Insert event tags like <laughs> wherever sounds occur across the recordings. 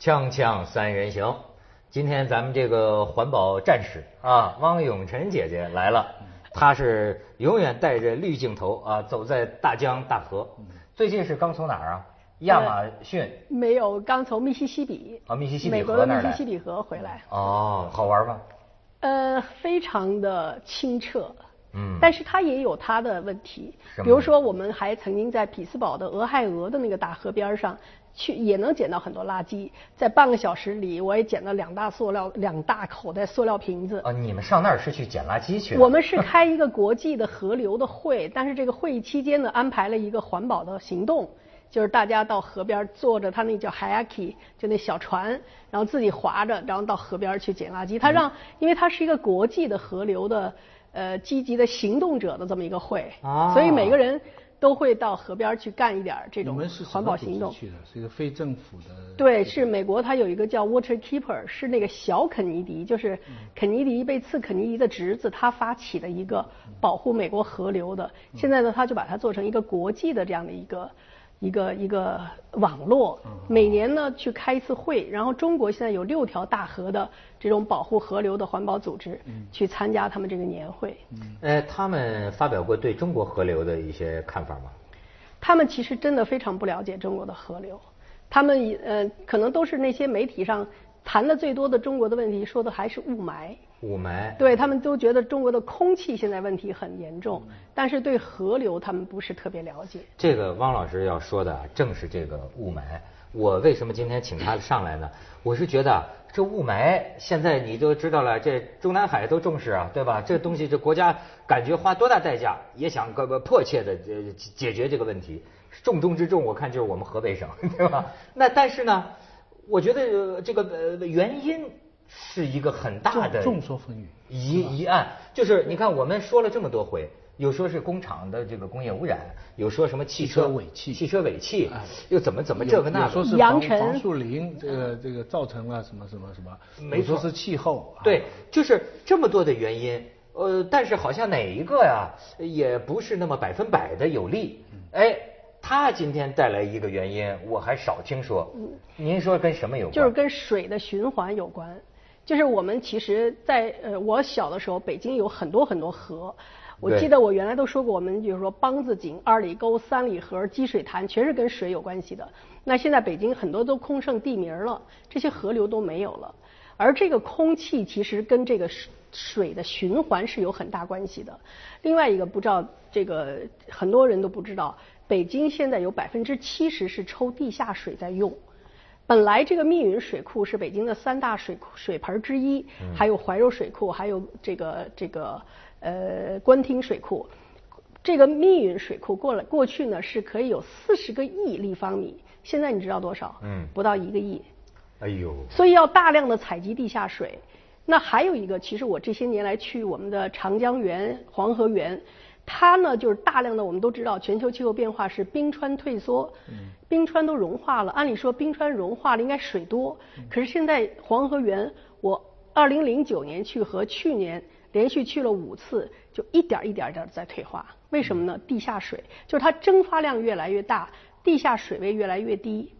锵锵三人行，今天咱们这个环保战士啊，汪永晨姐姐来了，她是永远带着绿镜头啊，走在大江大河。最近是刚从哪儿啊？亚马逊？没有，刚从密西西比。啊，密西西比美国的密西西比河回来。哦，好玩吗？呃，非常的清澈。嗯。但是它也有它的问题，比如说我们还曾经在匹兹堡的俄亥俄的那个大河边上。去也能捡到很多垃圾，在半个小时里，我也捡到两大塑料、两大口袋塑料瓶子。啊，你们上那儿是去捡垃圾去？我们是开一个国际的河流的会，但是这个会议期间呢，安排了一个环保的行动，就是大家到河边坐着他那叫 h a k i 就那小船，然后自己划着，然后到河边去捡垃圾。他让，因为它是一个国际的河流的呃积极的行动者的这么一个会，所以每个人。都会到河边去干一点这种环保行动。去的是一个非政府的。对，是美国，它有一个叫 Water Keeper，是那个小肯尼迪，就是肯尼迪被刺肯尼迪的侄子，他发起的一个保护美国河流的。现在呢，他就把它做成一个国际的这样的一个。一个一个网络，每年呢去开一次会，然后中国现在有六条大河的这种保护河流的环保组织去参加他们这个年会。呃，他们发表过对中国河流的一些看法吗？他们其实真的非常不了解中国的河流，他们呃可能都是那些媒体上谈的最多的中国的问题，说的还是雾霾。雾霾，对他们都觉得中国的空气现在问题很严重，但是对河流他们不是特别了解。这个汪老师要说的正是这个雾霾。我为什么今天请他上来呢？我是觉得这雾霾现在你都知道了，这中南海都重视啊，对吧？这东西这国家感觉花多大代价也想个个迫切的解决这个问题，重中之重我看就是我们河北省，对吧？那但是呢，我觉得这个呃原因。是一个很大的众说纷纭。疑疑案，就是你看我们说了这么多回，有说是工厂的这个工业污染，有说什么汽车尾气，汽车尾气，又怎么怎么这个那，说是防防树林这个这个造成了什么什么什么，没说是气候，对，就是这么多的原因，呃，但是好像哪一个呀，也不是那么百分百的有利，哎，他今天带来一个原因，我还少听说，您说跟什么有关？就是跟水的循环有关。就是我们其实，在呃我小的时候，北京有很多很多河。我记得我原来都说过，我们比如说梆子井、二里沟、三里河、积水潭，全是跟水有关系的。那现在北京很多都空剩地名了，这些河流都没有了。而这个空气其实跟这个水水的循环是有很大关系的。另外一个不知道这个很多人都不知道，北京现在有百分之七十是抽地下水在用。本来这个密云水库是北京的三大水库水盆之一，还有怀柔水库，还有这个这个呃官厅水库。这个密云水库过了过去呢是可以有四十个亿立方米，现在你知道多少？嗯，不到一个亿。哎呦！所以要大量的采集地下水。那还有一个，其实我这些年来去我们的长江源、黄河源。它呢，就是大量的，我们都知道，全球气候变化是冰川退缩，冰川都融化了。按理说，冰川融化了应该水多，可是现在黄河源，我二零零九年去和去年连续去了五次，就一点一点点在退化。为什么呢？地下水就是它蒸发量越来越大，地下水位越来越低。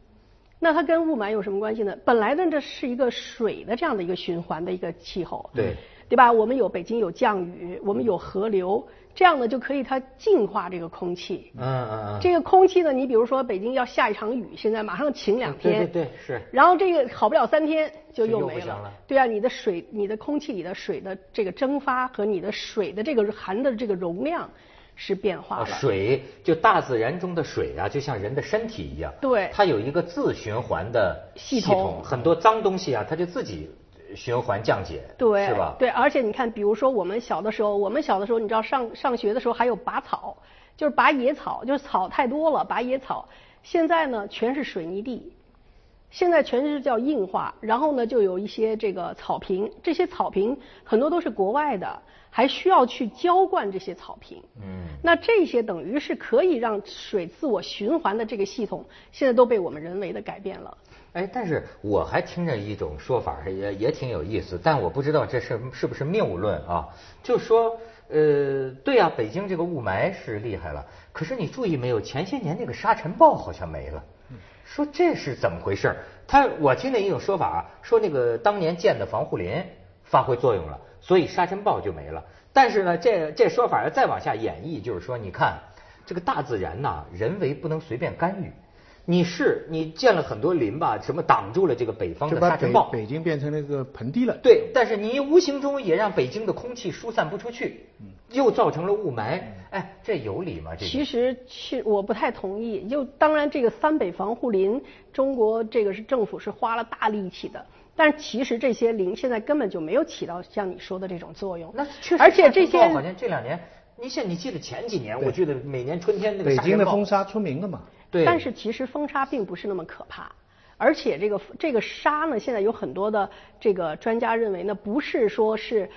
那它跟雾霾有什么关系呢？本来呢，这是一个水的这样的一个循环的一个气候，对对吧？我们有北京有降雨，我们有河流。这样呢，就可以它净化这个空气。嗯嗯嗯。这个空气呢，你比如说北京要下一场雨，现在马上晴两天。对对对，是。然后这个好不了三天就又没了。对啊，你的水，你的空气里的水的这个蒸发和你的水的这个含的这个容量是变化了。水就大自然中的水啊，就像人的身体一样。对。它有一个自循环的系统，很多脏东西啊，它就自己。循环降解，对，是吧？对，而且你看，比如说我们小的时候，我们小的时候，你知道上上学的时候还有拔草，就是拔野草，就是草太多了，拔野草。现在呢，全是水泥地，现在全是叫硬化，然后呢，就有一些这个草坪，这些草坪很多都是国外的，还需要去浇灌这些草坪。嗯，那这些等于是可以让水自我循环的这个系统，现在都被我们人为的改变了。哎，但是我还听着一种说法，也也挺有意思，但我不知道这是是不是谬论啊？就说，呃，对啊，北京这个雾霾是厉害了，可是你注意没有？前些年那个沙尘暴好像没了，说这是怎么回事？他我听见一种说法，说那个当年建的防护林发挥作用了，所以沙尘暴就没了。但是呢，这这说法要再往下演绎，就是说，你看这个大自然呐，人为不能随便干预。你是你建了很多林吧，什么挡住了这个北方的沙尘暴，北京变成了一个盆地了。对，但是你无形中也让北京的空气疏散不出去，又造成了雾霾。哎，这有理吗？这其实是我不太同意。就当然，这个三北防护林，中国这个是政府是花了大力气的，但其实这些林现在根本就没有起到像你说的这种作用。那确实，而且这些好像这两年，你现你记得前几年，我记得每年春天那个北京的风沙出名了嘛。对，但是其实风沙并不是那么可怕，而且这个这个沙呢，现在有很多的这个专家认为呢，不是说是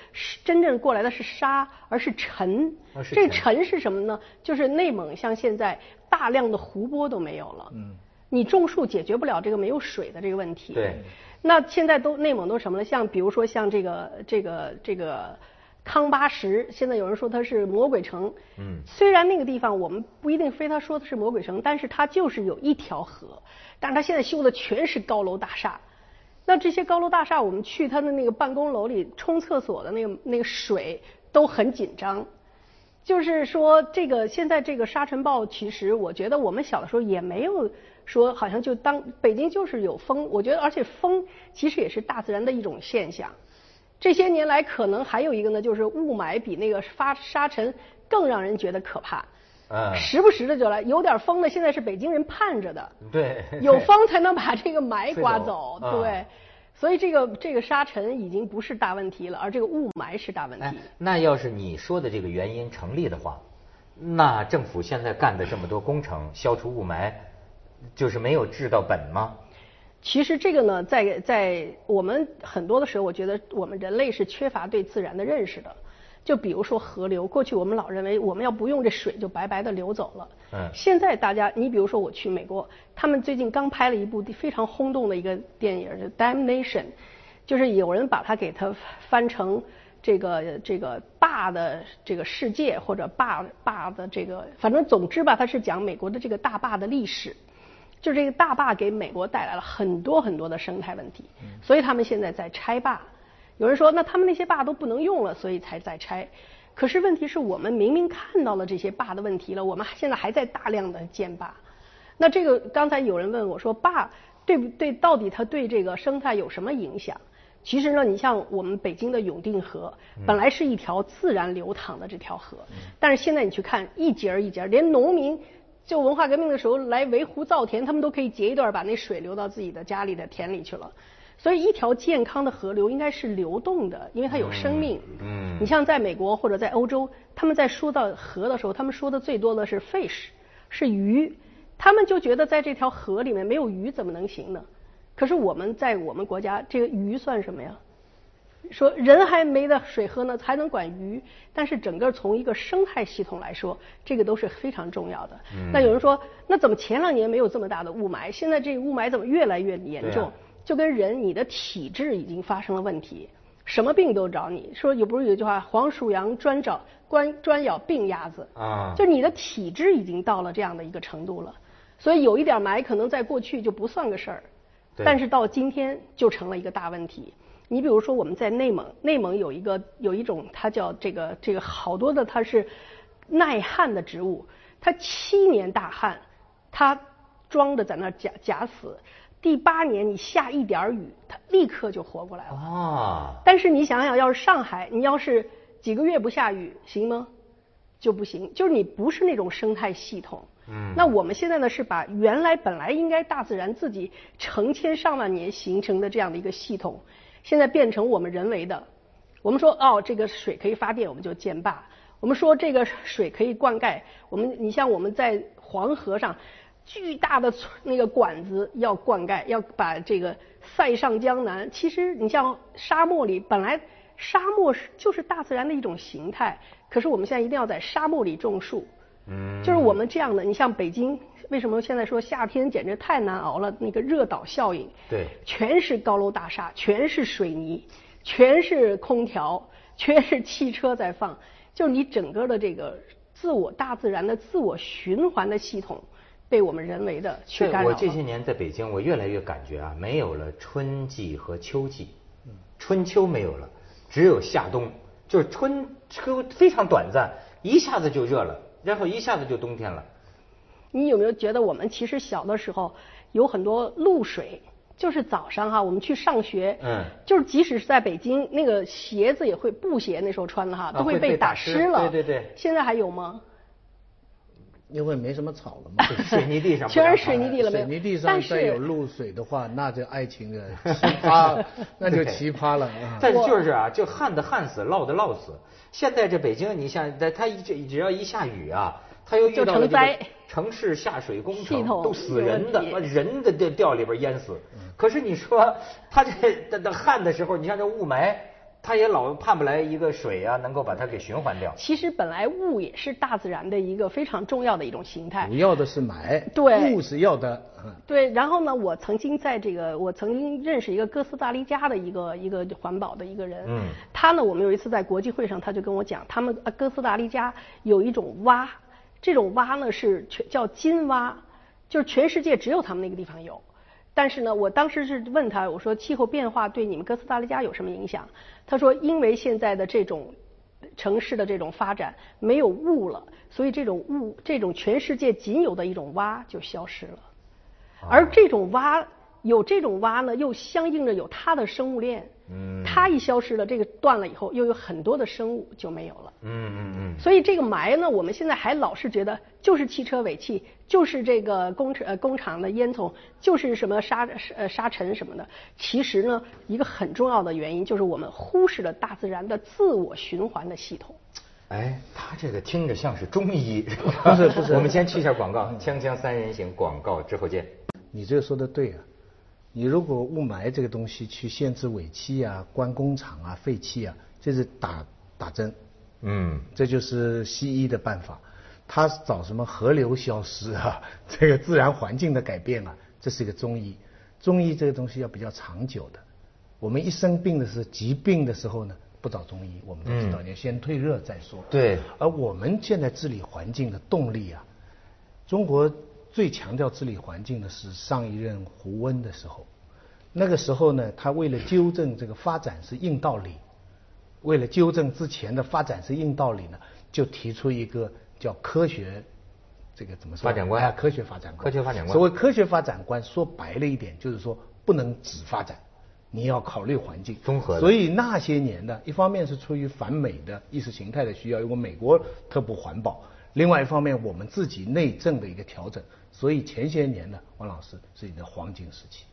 真正过来的是沙，而是尘。这尘是什么呢？就是内蒙像现在大量的湖泊都没有了。嗯。你种树解决不了这个没有水的这个问题。对。那现在都内蒙都什么了？像比如说像这个这个这个。康巴什，现在有人说它是魔鬼城。嗯，虽然那个地方我们不一定非他说的是魔鬼城，但是它就是有一条河，但是它现在修的全是高楼大厦。那这些高楼大厦，我们去它的那个办公楼里冲厕所的那个那个水都很紧张。就是说，这个现在这个沙尘暴，其实我觉得我们小的时候也没有说好像就当北京就是有风，我觉得而且风其实也是大自然的一种现象。这些年来，可能还有一个呢，就是雾霾比那个发沙尘更让人觉得可怕。嗯。时不时的就来，有点风的，现在是北京人盼着的。对。有风才能把这个霾刮走。对。所以这个这个沙尘已经不是大问题了，而这个雾霾是大问题。那要是你说的这个原因成立的话，那政府现在干的这么多工程，消除雾霾，就是没有治到本吗？其实这个呢，在在我们很多的时候，我觉得我们人类是缺乏对自然的认识的。就比如说河流，过去我们老认为我们要不用这水就白白的流走了。嗯。现在大家，你比如说我去美国，他们最近刚拍了一部非常轰动的一个电影，就《Damnation》，就是有人把它给它翻成这个这个坝的这个世界或者坝坝的这个，反正总之吧，它是讲美国的这个大坝的历史。就这个大坝给美国带来了很多很多的生态问题，所以他们现在在拆坝。有人说，那他们那些坝都不能用了，所以才在拆。可是问题是我们明明看到了这些坝的问题了，我们现在还在大量的建坝。那这个刚才有人问我说，坝对不对？到底它对这个生态有什么影响？其实呢，你像我们北京的永定河，本来是一条自然流淌的这条河，但是现在你去看一节一节，连农民。就文化革命的时候来围湖造田，他们都可以截一段把那水流到自己的家里的田里去了。所以一条健康的河流应该是流动的，因为它有生命。嗯。你像在美国或者在欧洲，他们在说到河的时候，他们说的最多的是 fish，是鱼。他们就觉得在这条河里面没有鱼怎么能行呢？可是我们在我们国家，这个鱼算什么呀？说人还没得水喝呢，还能管鱼？但是整个从一个生态系统来说，这个都是非常重要的。那有人说，那怎么前两年没有这么大的雾霾，现在这个雾霾怎么越来越严重？就跟人你的体质已经发生了问题，什么病都找你。说有不是有句话，黄鼠狼专找专专咬病鸭子啊？就你的体质已经到了这样的一个程度了，所以有一点霾可能在过去就不算个事儿，但是到今天就成了一个大问题。你比如说，我们在内蒙，内蒙有一个有一种，它叫这个这个好多的，它是耐旱的植物，它七年大旱，它装着在那假假死，第八年你下一点雨，它立刻就活过来了。啊！但是你想想，要是上海，你要是几个月不下雨，行吗？就不行，就是你不是那种生态系统。嗯。那我们现在呢，是把原来本来应该大自然自己成千上万年形成的这样的一个系统。现在变成我们人为的，我们说哦，这个水可以发电，我们就建坝；我们说这个水可以灌溉，我们你像我们在黄河上巨大的那个管子要灌溉，要把这个塞上江南。其实你像沙漠里，本来沙漠是就是大自然的一种形态，可是我们现在一定要在沙漠里种树。嗯，就是我们这样的，你像北京。为什么现在说夏天简直太难熬了？那个热岛效应，对，全是高楼大厦，全是水泥，全是空调，全是汽车在放，就是你整个的这个自我大自然的自我循环的系统被我们人为的去干扰我这些年在北京，我越来越感觉啊，没有了春季和秋季，春秋没有了，只有夏冬，就是春秋非常短暂，一下子就热了，然后一下子就冬天了。你有没有觉得我们其实小的时候有很多露水？就是早上哈，我们去上学，嗯，就是即使是在北京，那个鞋子也会布鞋，那时候穿的哈，都会被打湿了。对对对。现在还有吗？因为没什么草了嘛，<laughs> 水泥地上全是水泥地了。水泥地上再有露水的话，那这爱情的奇葩，<laughs> 那就奇葩了。但是就是啊，就旱的旱死，涝的涝死。现在这北京，你像在它一只要一下雨啊。它又遇到了这个城市下水工程，都死人的，把人的掉掉里边淹死。可是你说它这等等旱的时候，你像这雾霾，他也老盼不来一个水啊，能够把它给循环掉。其实本来雾也是大自然的一个非常重要的一种形态。主要的是霾，对，雾是要的。对，然后呢，我曾经在这个，我曾经认识一个哥斯达黎加的一个一个环保的一个人。嗯。他呢，我们有一次在国际会上，他就跟我讲，他们哥斯达黎加有一种蛙。这种蛙呢是全叫金蛙，就是全世界只有他们那个地方有。但是呢，我当时是问他，我说气候变化对你们哥斯达黎加有什么影响？他说，因为现在的这种城市的这种发展没有雾了，所以这种雾，这种全世界仅有的一种蛙就消失了。而这种蛙有这种蛙呢，又相应着有它的生物链。嗯，它一消失了，这个断了以后，又有很多的生物就没有了。嗯嗯嗯。所以这个霾呢，我们现在还老是觉得就是汽车尾气，就是这个工程呃工厂的烟囱，就是什么沙呃沙尘什么的。其实呢，一个很重要的原因就是我们忽视了大自然的自我循环的系统。哎，他这个听着像是中医。不 <laughs> 是不是。<laughs> 我们先去一下广告，锵锵三人行广告之后见。你这个说的对啊。你如果雾霾这个东西去限制尾气啊、关工厂啊、废气啊，这是打打针，嗯，这就是西医的办法。他找什么河流消失啊，<laughs> 这个自然环境的改变啊，这是一个中医。中医这个东西要比较长久的。我们一生病的是疾病的时候呢，不找中医，我们都知道，你先退热再说。对。而我们现在治理环境的动力啊，中国。最强调治理环境的是上一任胡温的时候，那个时候呢，他为了纠正这个发展是硬道理，为了纠正之前的发展是硬道理呢，就提出一个叫科学，这个怎么说？发展观啊，科学发展观。科学发展观。所谓科学发展观，说白了一点，就是说不能只发展，你要考虑环境。综合。所以那些年呢，一方面是出于反美的意识形态的需要，因为美国特不环保；另外一方面，我们自己内政的一个调整。所以前些年呢，王老师是你的黄金时期。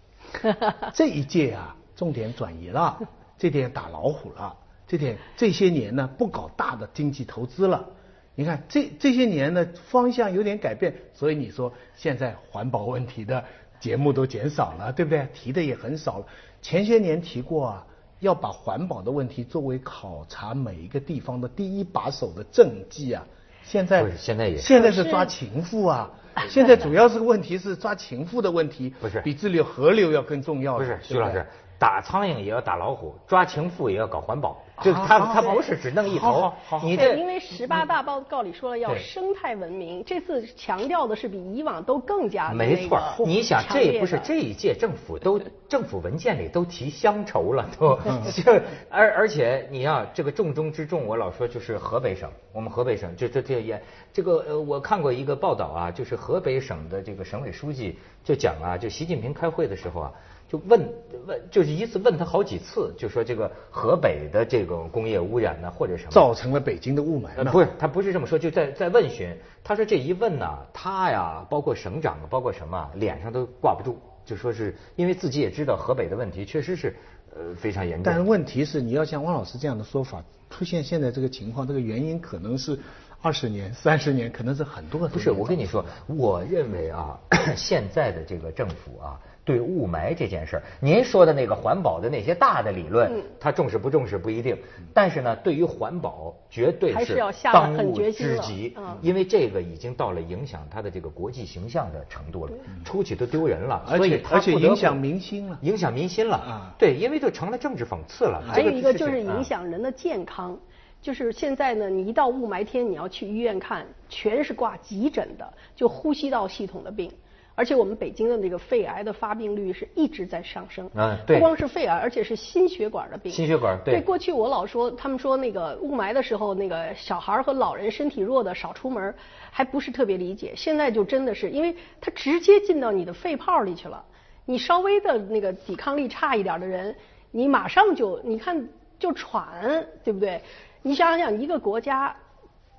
<laughs> 这一届啊，重点转移了，这点打老虎了，这点这些年呢，不搞大的经济投资了。你看这这些年呢，方向有点改变，所以你说现在环保问题的节目都减少了，对不对？提的也很少了。前些年提过啊，要把环保的问题作为考察每一个地方的第一把手的政绩啊。现在现在也现在是抓情妇啊。现在主要是问题是抓情妇的问题，不是比治理河流要更重要。不是徐老师，打苍蝇也要打老虎，抓情妇也要搞环保。就他他不是只弄一头，你这因为十八大报告里说了要生态文明，这次强调的是比以往都更加没错。你想这不是这一届政府都政府文件里都提乡愁了都，<laughs> 就而而且你要这个重中之重，我老说就是河北省，我们河北省这这这也这个呃，我看过一个报道啊，就是河北省的这个省委书记就讲啊，就习近平开会的时候啊。就问问，就是一次问他好几次，就说这个河北的这种工业污染呢，或者什么造成了北京的雾霾？不是，他不是这么说，就在在问询。他说这一问呢，他呀，包括省长，包括什么，脸上都挂不住，就说是因为自己也知道河北的问题确实是呃非常严重。但是问题是，你要像汪老师这样的说法，出现现在这个情况，这个原因可能是二十年、三十年，可能是很多。不是，我跟你说，我认为啊，<coughs> 现在的这个政府啊。对雾霾这件事儿，您说的那个环保的那些大的理论，他重视不重视不一定。但是呢，对于环保，绝对是当务之急，因为这个已经到了影响他的这个国际形象的程度了，出去都丢人了，而且而且影响民心了，影响民心了。对，因为就成了政治讽刺了。还有一个就是影响人的健康。就是现在呢，你一到雾霾天，你要去医院看，全是挂急诊的，就呼吸道系统的病。而且我们北京的那个肺癌的发病率是一直在上升。嗯，对。不光是肺癌，而且是心血管的病。心血管，对。对，过去我老说，他们说那个雾霾的时候，那个小孩和老人身体弱的少出门，还不是特别理解。现在就真的是，因为它直接进到你的肺泡里去了。你稍微的那个抵抗力差一点的人，你马上就你看就喘，对不对？你想想，一个国家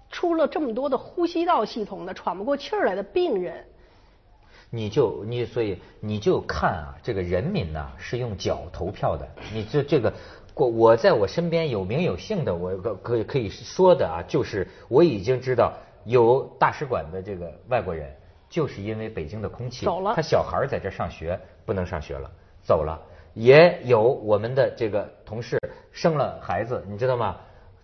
出了这么多的呼吸道系统的喘不过气儿来的病人。你就你所以你就看啊，这个人民呐是用脚投票的。你这这个，我我在我身边有名有姓的，我可可以可以说的啊，就是我已经知道有大使馆的这个外国人，就是因为北京的空气，走了。他小孩在这上学不能上学了，走了。也有我们的这个同事生了孩子，你知道吗？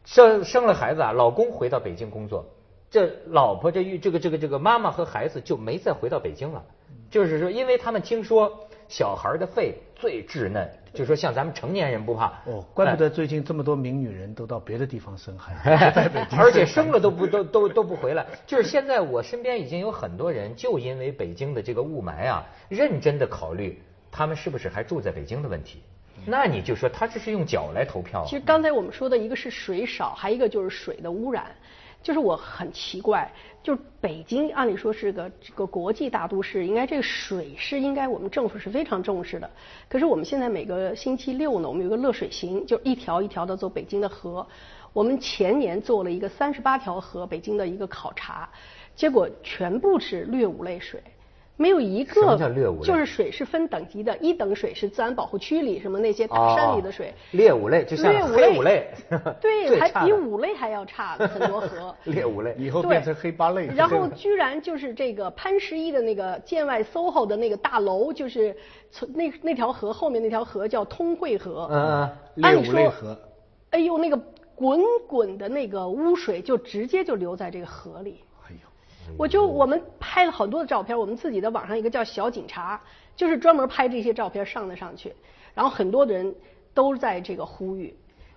生生了孩子啊，老公回到北京工作，这老婆这这个这个这个妈妈和孩子就没再回到北京了。就是说，因为他们听说小孩的肺最稚嫩，就说像咱们成年人不怕。哦，怪不得最近这么多名女人都到别的地方生孩子，<laughs> 而且生了都不都都都不回来。就是现在我身边已经有很多人，就因为北京的这个雾霾啊，认真的考虑他们是不是还住在北京的问题。那你就说他这是用脚来投票。其实刚才我们说的一个是水少，还一个就是水的污染。就是我很奇怪，就是北京按理说是个这个国际大都市，应该这个水是应该我们政府是非常重视的。可是我们现在每个星期六呢，我们有个乐水行，就一条一条的走北京的河。我们前年做了一个三十八条河北京的一个考察，结果全部是劣五类水。没有一个，就是水是分等级的，一等水是自然保护区里什么那些大山里的水。猎五类就像黑五类，<laughs> <laughs> 对，还比五类还要差很多河。<laughs> 猎五类以后变成黑八类。然后居然就是这个潘石屹的那个建外 SOHO 的那个大楼，就是从那那条河后面那条河叫通惠河。嗯，劣五类河。哎呦，那个滚滚的那个污水就直接就流在这个河里。我就我们拍了很多的照片，我们自己的网上一个叫小警察，就是专门拍这些照片上的上去，然后很多的人都在这个呼吁，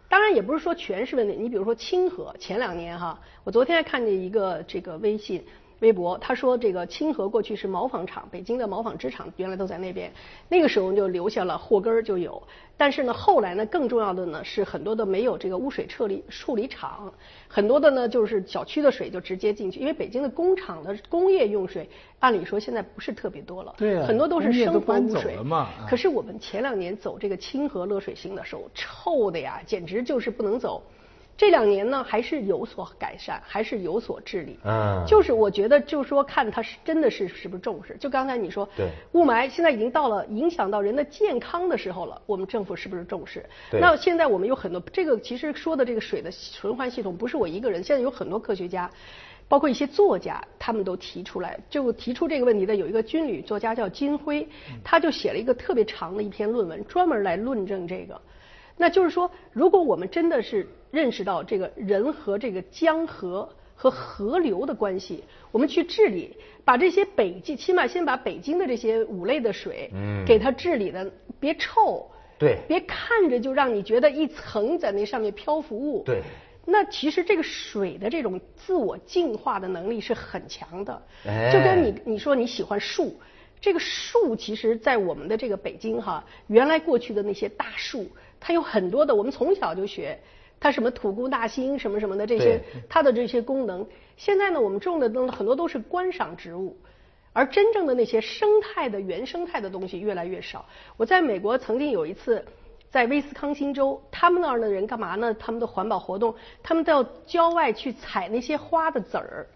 当然也不是说全是问题，你比如说清河前两年哈，我昨天还看见一个这个微信。微博他说这个清河过去是毛纺厂，北京的毛纺织厂原来都在那边，那个时候就留下了祸根儿就有，但是呢后来呢更重要的呢是很多的没有这个污水处理处理厂，很多的呢就是小区的水就直接进去，因为北京的工厂的工业用水按理说现在不是特别多了，对很多都是生活污水嘛。可是我们前两年走这个清河乐水行的时候，臭的呀，简直就是不能走。这两年呢，还是有所改善，还是有所治理。嗯，就是我觉得，就是说，看他是真的是是不是重视。就刚才你说，对，雾霾现在已经到了影响到人的健康的时候了，我们政府是不是重视？对。那现在我们有很多，这个其实说的这个水的循环系统，不是我一个人，现在有很多科学家，包括一些作家，他们都提出来，就提出这个问题的有一个军旅作家叫金辉，他就写了一个特别长的一篇论文，专门来论证这个。那就是说，如果我们真的是认识到这个人和这个江河和河流的关系，我们去治理，把这些北京，起码先把北京的这些五类的水，嗯，给它治理的别臭，对，别看着就让你觉得一层在那上面漂浮物，对，那其实这个水的这种自我净化的能力是很强的，就跟你你说你喜欢树。这个树其实，在我们的这个北京哈，原来过去的那些大树，它有很多的，我们从小就学，它什么土姑大兴什么什么的这些，它的这些功能。现在呢，我们种的都很多都是观赏植物，而真正的那些生态的原生态的东西越来越少。我在美国曾经有一次，在威斯康星州，他们那儿的人干嘛呢？他们的环保活动，他们到郊外去采那些花的籽儿。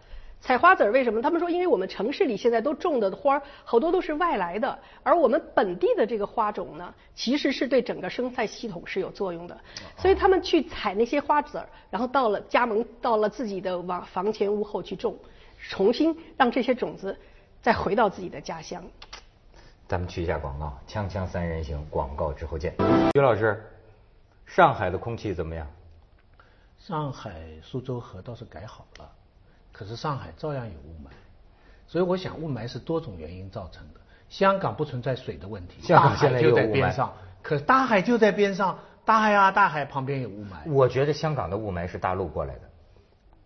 采花籽儿为什么？他们说，因为我们城市里现在都种的花儿好多都是外来的，而我们本地的这个花种呢，其实是对整个生态系统是有作用的。所以他们去采那些花籽儿，然后到了加盟，到了自己的房房前屋后去种，重新让这些种子再回到自己的家乡。咱们去一下广告，锵锵三人行，广告之后见。于老师，上海的空气怎么样？上海苏州河倒是改好了。可是上海照样有雾霾，所以我想雾霾是多种原因造成的。香港不存在水的问题，香港现在就在边上，可大海就在边上，大海啊，大海旁边有雾霾。我觉得香港的雾霾是大陆过来的，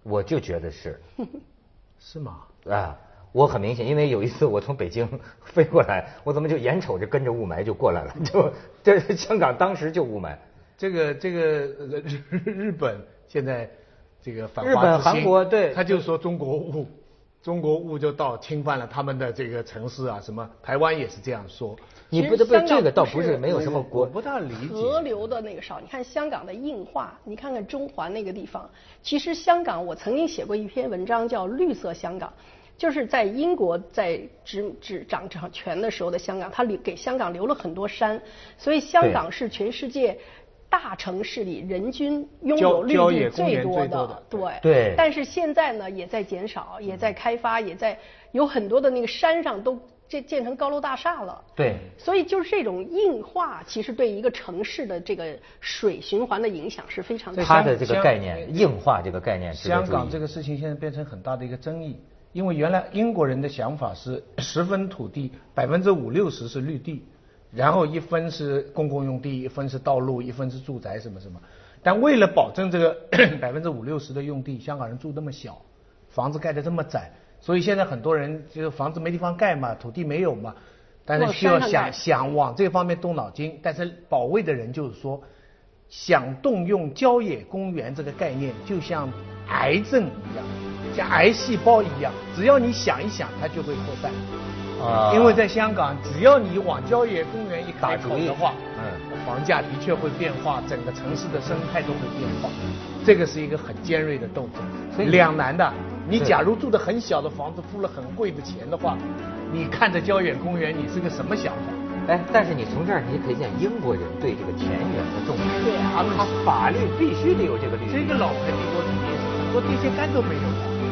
我就觉得是。<laughs> 是吗？啊，我很明显，因为有一次我从北京飞过来，<laughs> 我怎么就眼瞅着跟着雾霾就过来了？<laughs> 就这香港当时就雾霾。这个这个日日本现在这个反日本韩国对，他就说中国雾，中国雾就到侵犯了他们的这个城市啊，什么台湾也是这样说。你不得不这个倒不是没有什么国不大理解河流的那个少。你看香港的硬化，你看看中环那个地方，其实香港我曾经写过一篇文章叫《绿色香港》，就是在英国在执执掌掌权的时候的香港，他留给香港留了很多山，所以香港是全世界。大城市里人均拥有绿地最多的，对对。但是现在呢，也在减少，也在开发，也在有很多的那个山上都建建成高楼大厦了。对。所以就是这种硬化，其实对一个城市的这个水循环的影响是非常大。它的这个概念，硬化这个概念，香港这个事情现在变成很大的一个争议，因为原来英国人的想法是十分土地，百分之五六十是绿地。然后一分是公共用地，一分是道路，一分是住宅，什么什么。但为了保证这个 <coughs> 百分之五六十的用地，香港人住那么小，房子盖得这么窄，所以现在很多人就是房子没地方盖嘛，土地没有嘛，但是需要想想往这方面动脑筋。但是保卫的人就是说，想动用郊野公园这个概念，就像癌症一样，像癌细胞一样，只要你想一想，它就会扩散。啊，因为在香港，只要你往郊野公园一开口的话，嗯，房价的确会变化，整个城市的生态都会变化，这个是一个很尖锐的斗争，所以两难的。你假如住的很小的房子，付了很贵的钱的话，你看着郊野公园，你是个什么想法？哎，但是你从这儿你可以见英国人对这个田园的重视，对啊，他法律必须得有这个律。这个老牌帝国主义是很多电线杆都没有的。